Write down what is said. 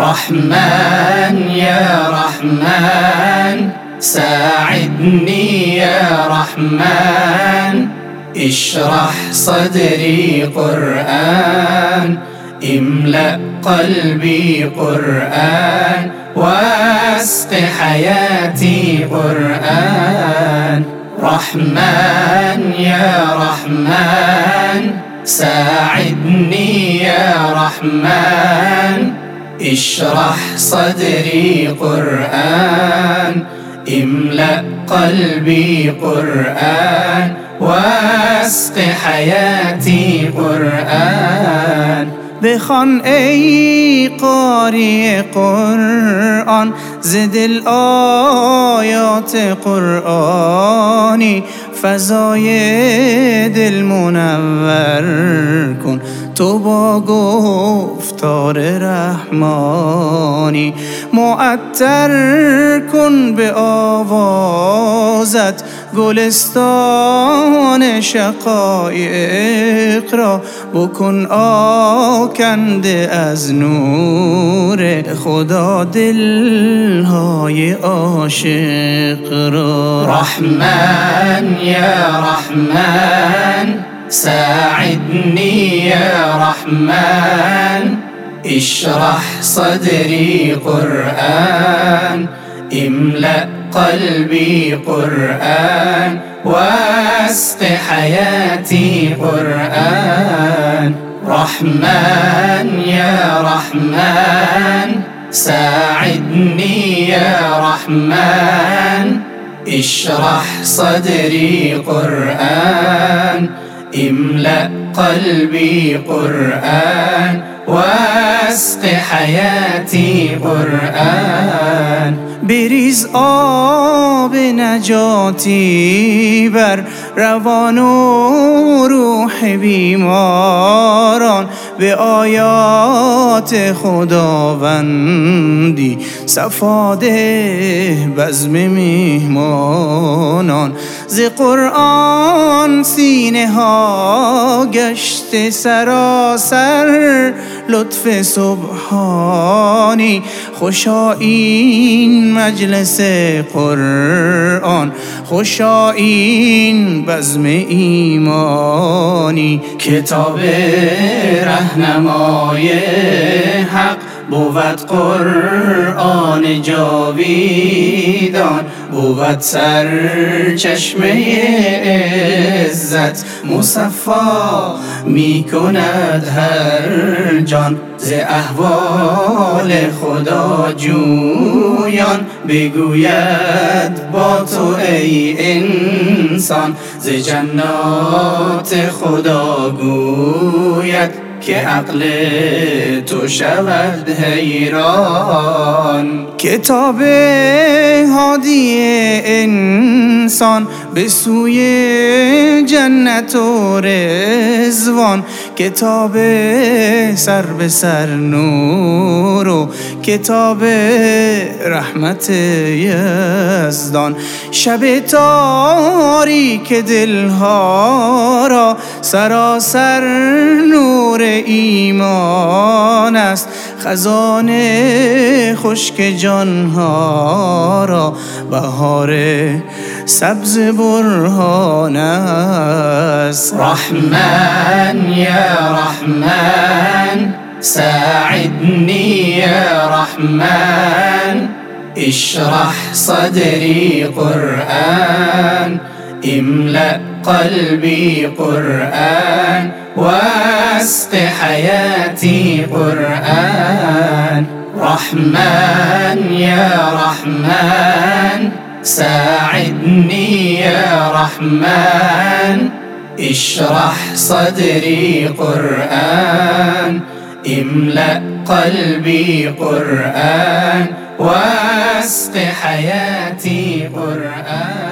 رحمن يا رحمن. ساعدني يا رحمن. اشرح صدري قرآن. املأ قلبي قرآن. واسق حياتي قرآن. رحمن يا رحمن. ساعدني يا رحمن. اشرح صدري قرآن املأ قلبي قرآن واسق حياتي قرآن. بخوان ای قاری قرآن زد الآیات قرآنی فضای دل منور کن. تو با گفتار رحمانی معطر کن به آوازت گلستان شقایق را بکن آکنده از نور خدا دلهای عاشق را. رحمن یا رحمن. ساعدني يا رحمن اشرح صدري قرآن املأ قلبي قرآن واسق حياتي قرآن. رحمن يا رحمن ساعدني يا رحمن اشرح صدري قرآن. املأ قلبي قرآن واسق حياتي قرآن. بریز آب نجاتی بر روان و روح بیماران. به آیات خداوندی صفاده بزم میهمانان ز قرآن سینه ها گشت سراسر لطف سبحانی خوشا این مجلس قرآن خوشا این بزم ایمانی. کتاب رهنمای حق بود قرآن جاویدان بود سر چشمه عزت. مصفا می کند هر جان ز احوال خدا جویان. بگوید با تو ای انسان ز جنات خدا گوید. که عقل تو شود حیران. کتاب هادی انسان به سوی جنت و رزوان کتاب سر به سر نور و کتاب رحمت یزدان. شب تاریک دلها را سراسر نور ایمان است. خزانه خشک جانها را بهار سبز برهان است رحمن یا رحمن ساعدني يا رحمن اشرح صدري قرآن املأ قلبي قرآن واسق حياتي قرآن. رحمن يا رحمن ساعدني يا رحمن اشرح صدري قرآن املأ قلبي قرآن واسق حياتي قرآن.